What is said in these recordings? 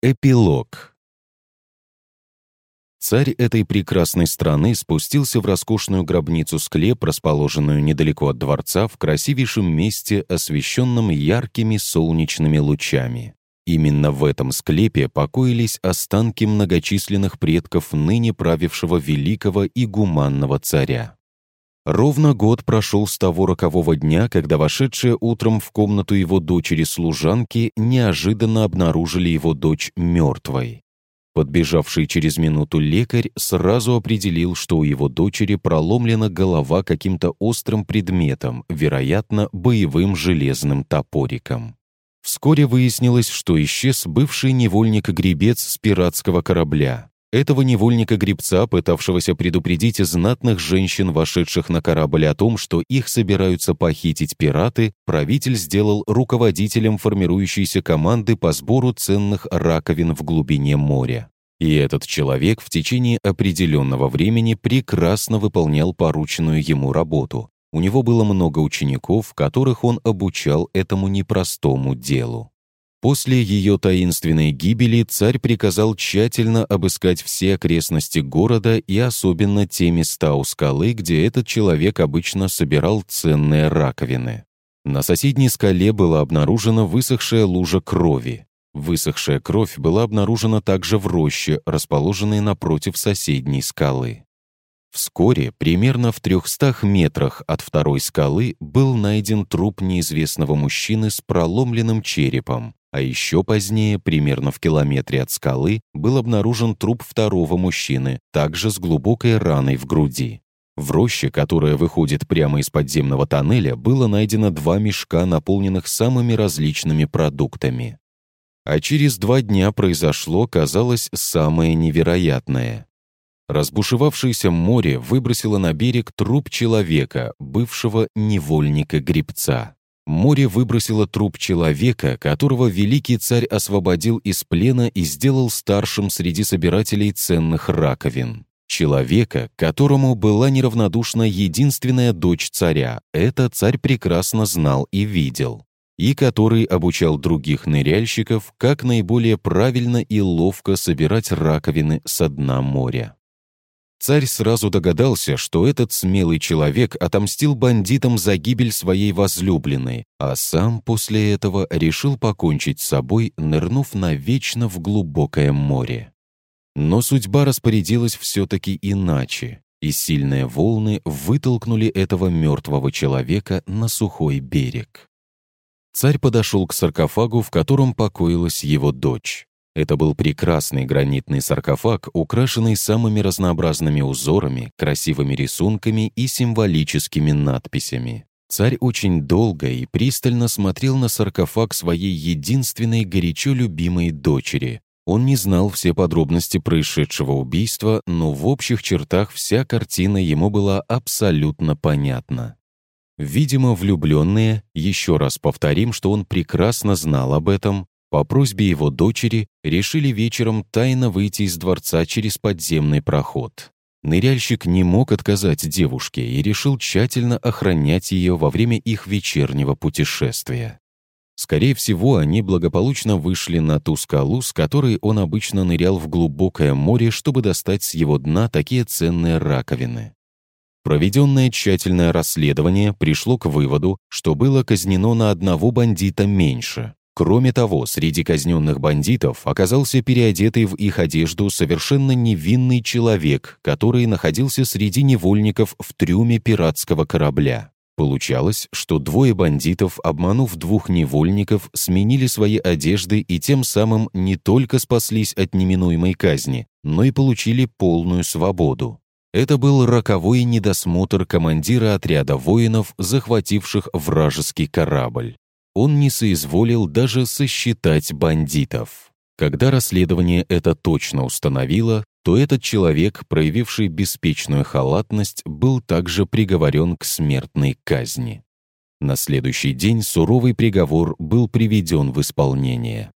Эпилог. Царь этой прекрасной страны спустился в роскошную гробницу-склеп, расположенную недалеко от дворца, в красивейшем месте, освещенном яркими солнечными лучами. Именно в этом склепе покоились останки многочисленных предков ныне правившего великого и гуманного царя. Ровно год прошел с того рокового дня, когда вошедшие утром в комнату его дочери-служанки неожиданно обнаружили его дочь мертвой. Подбежавший через минуту лекарь сразу определил, что у его дочери проломлена голова каким-то острым предметом, вероятно, боевым железным топориком. Вскоре выяснилось, что исчез бывший невольник-гребец с пиратского корабля. Этого невольника-гребца, пытавшегося предупредить знатных женщин, вошедших на корабль о том, что их собираются похитить пираты, правитель сделал руководителем формирующейся команды по сбору ценных раковин в глубине моря. И этот человек в течение определенного времени прекрасно выполнял порученную ему работу. У него было много учеников, которых он обучал этому непростому делу. После ее таинственной гибели царь приказал тщательно обыскать все окрестности города и особенно те места у скалы, где этот человек обычно собирал ценные раковины. На соседней скале была обнаружена высохшая лужа крови. Высохшая кровь была обнаружена также в роще, расположенной напротив соседней скалы. Вскоре, примерно в 300 метрах от второй скалы, был найден труп неизвестного мужчины с проломленным черепом, а еще позднее, примерно в километре от скалы, был обнаружен труп второго мужчины, также с глубокой раной в груди. В роще, которая выходит прямо из подземного тоннеля, было найдено два мешка, наполненных самыми различными продуктами. А через два дня произошло, казалось, самое невероятное. Разбушевавшееся море выбросило на берег труп человека, бывшего невольника-гребца. Море выбросило труп человека, которого великий царь освободил из плена и сделал старшим среди собирателей ценных раковин. Человека, которому была неравнодушна единственная дочь царя, это царь прекрасно знал и видел, и который обучал других ныряльщиков, как наиболее правильно и ловко собирать раковины со дна моря. Царь сразу догадался, что этот смелый человек отомстил бандитам за гибель своей возлюбленной, а сам после этого решил покончить с собой, нырнув навечно в глубокое море. Но судьба распорядилась все-таки иначе, и сильные волны вытолкнули этого мертвого человека на сухой берег. Царь подошел к саркофагу, в котором покоилась его дочь. Это был прекрасный гранитный саркофаг, украшенный самыми разнообразными узорами, красивыми рисунками и символическими надписями. Царь очень долго и пристально смотрел на саркофаг своей единственной горячо любимой дочери. Он не знал все подробности происшедшего убийства, но в общих чертах вся картина ему была абсолютно понятна. Видимо, влюбленные, еще раз повторим, что он прекрасно знал об этом, по просьбе его дочери решили вечером тайно выйти из дворца через подземный проход. Ныряльщик не мог отказать девушке и решил тщательно охранять ее во время их вечернего путешествия. Скорее всего, они благополучно вышли на ту скалу, с которой он обычно нырял в глубокое море, чтобы достать с его дна такие ценные раковины. Проведенное тщательное расследование пришло к выводу, что было казнено на одного бандита меньше. Кроме того, среди казненных бандитов оказался переодетый в их одежду совершенно невинный человек, который находился среди невольников в трюме пиратского корабля. Получалось, что двое бандитов, обманув двух невольников, сменили свои одежды и тем самым не только спаслись от неминуемой казни, но и получили полную свободу. Это был роковой недосмотр командира отряда воинов, захвативших вражеский корабль он не соизволил даже сосчитать бандитов. Когда расследование это точно установило, то этот человек, проявивший беспечную халатность, был также приговорен к смертной казни. На следующий день суровый приговор был приведен в исполнение.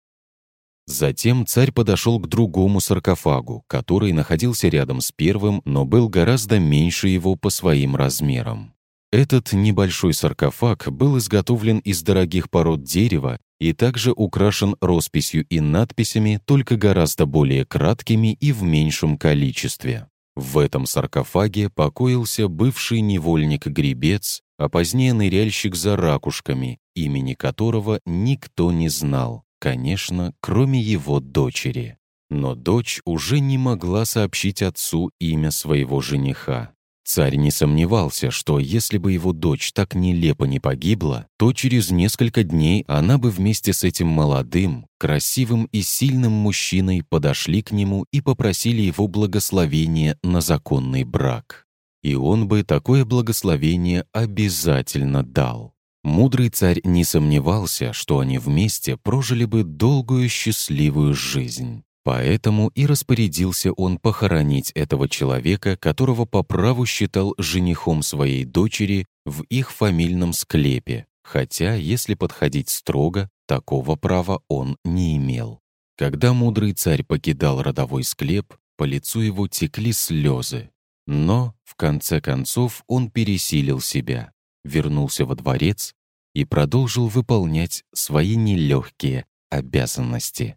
Затем царь подошел к другому саркофагу, который находился рядом с первым, но был гораздо меньше его по своим размерам. Этот небольшой саркофаг был изготовлен из дорогих пород дерева и также украшен росписью и надписями, только гораздо более краткими и в меньшем количестве. В этом саркофаге покоился бывший невольник-гребец, а позднее ныряльщик за ракушками, имени которого никто не знал, конечно, кроме его дочери. Но дочь уже не могла сообщить отцу имя своего жениха. Царь не сомневался, что если бы его дочь так нелепо не погибла, то через несколько дней она бы вместе с этим молодым, красивым и сильным мужчиной подошли к нему и попросили его благословения на законный брак. И он бы такое благословение обязательно дал. Мудрый царь не сомневался, что они вместе прожили бы долгую счастливую жизнь. Поэтому и распорядился он похоронить этого человека, которого по праву считал женихом своей дочери в их фамильном склепе, хотя, если подходить строго, такого права он не имел. Когда мудрый царь покидал родовой склеп, по лицу его текли слезы. Но, в конце концов, он пересилил себя, вернулся во дворец и продолжил выполнять свои нелегкие обязанности.